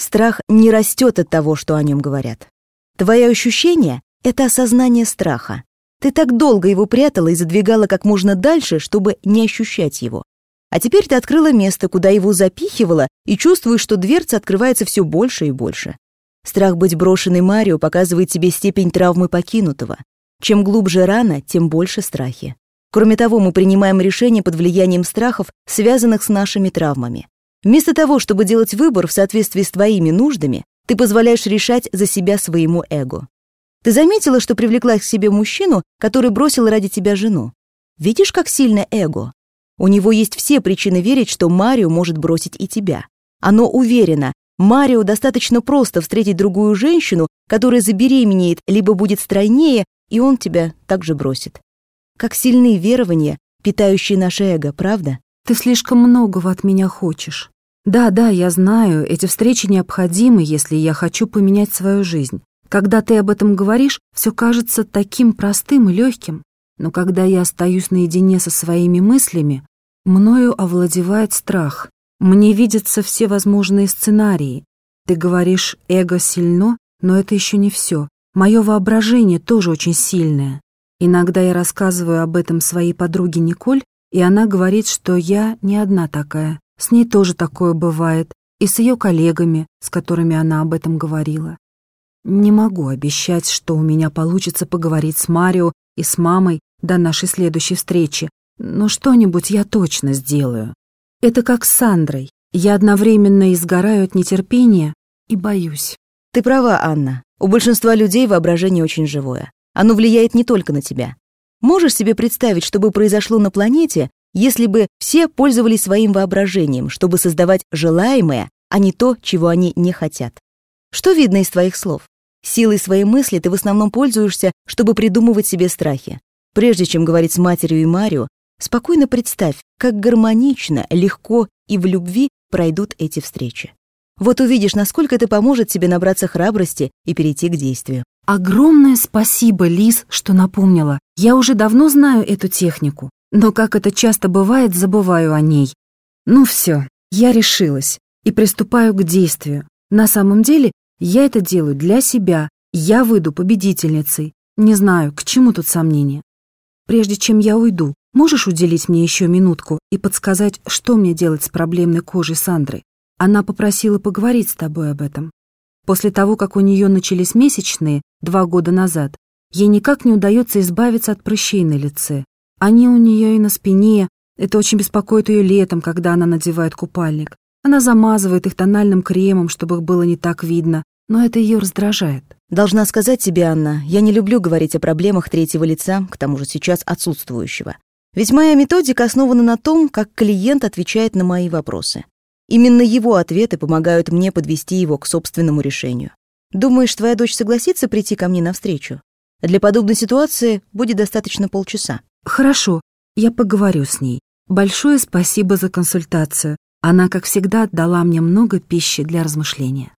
Страх не растет от того, что о нем говорят. Твое ощущение — это осознание страха. Ты так долго его прятала и задвигала как можно дальше, чтобы не ощущать его. А теперь ты открыла место, куда его запихивала, и чувствуешь, что дверца открывается все больше и больше. Страх быть брошенной Марио показывает тебе степень травмы покинутого. Чем глубже рана, тем больше страхи. Кроме того, мы принимаем решения под влиянием страхов, связанных с нашими травмами. Вместо того, чтобы делать выбор в соответствии с твоими нуждами, ты позволяешь решать за себя своему эго. Ты заметила, что привлекла к себе мужчину, который бросил ради тебя жену? Видишь, как сильно эго? У него есть все причины верить, что Марио может бросить и тебя. Оно уверено, Марио достаточно просто встретить другую женщину, которая забеременеет, либо будет стройнее, и он тебя также бросит. Как сильны верования, питающие наше эго, правда? Ты слишком многого от меня хочешь. Да, да, я знаю, эти встречи необходимы, если я хочу поменять свою жизнь. Когда ты об этом говоришь, все кажется таким простым и легким. Но когда я остаюсь наедине со своими мыслями, мною овладевает страх. Мне видятся все возможные сценарии. Ты говоришь, эго сильно, но это еще не все. Мое воображение тоже очень сильное. Иногда я рассказываю об этом своей подруге Николь, и она говорит, что я не одна такая. С ней тоже такое бывает. И с ее коллегами, с которыми она об этом говорила. Не могу обещать, что у меня получится поговорить с Марио и с мамой до нашей следующей встречи, но что-нибудь я точно сделаю. Это как с Сандрой. Я одновременно изгораю от нетерпения и боюсь. Ты права, Анна. У большинства людей воображение очень живое. Оно влияет не только на тебя. Можешь себе представить, что бы произошло на планете, если бы все пользовались своим воображением, чтобы создавать желаемое, а не то, чего они не хотят? Что видно из твоих слов? Силой своей мысли ты в основном пользуешься, чтобы придумывать себе страхи. Прежде чем говорить с матерью и Марио, спокойно представь, как гармонично, легко и в любви пройдут эти встречи. Вот увидишь, насколько это поможет тебе набраться храбрости и перейти к действию. Огромное спасибо, Лиз, что напомнила. Я уже давно знаю эту технику, но, как это часто бывает, забываю о ней. Ну все, я решилась и приступаю к действию. На самом деле, я это делаю для себя. Я выйду победительницей. Не знаю, к чему тут сомнения. Прежде чем я уйду, можешь уделить мне еще минутку и подсказать, что мне делать с проблемной кожей Сандры? Она попросила поговорить с тобой об этом. После того, как у нее начались месячные, два года назад, ей никак не удается избавиться от прыщей на лице. Они у нее и на спине, это очень беспокоит ее летом, когда она надевает купальник. Она замазывает их тональным кремом, чтобы их было не так видно, но это ее раздражает. Должна сказать тебе, Анна, я не люблю говорить о проблемах третьего лица, к тому же сейчас отсутствующего. Ведь моя методика основана на том, как клиент отвечает на мои вопросы. Именно его ответы помогают мне подвести его к собственному решению. Думаешь, твоя дочь согласится прийти ко мне навстречу? Для подобной ситуации будет достаточно полчаса. Хорошо, я поговорю с ней. Большое спасибо за консультацию. Она, как всегда, дала мне много пищи для размышления.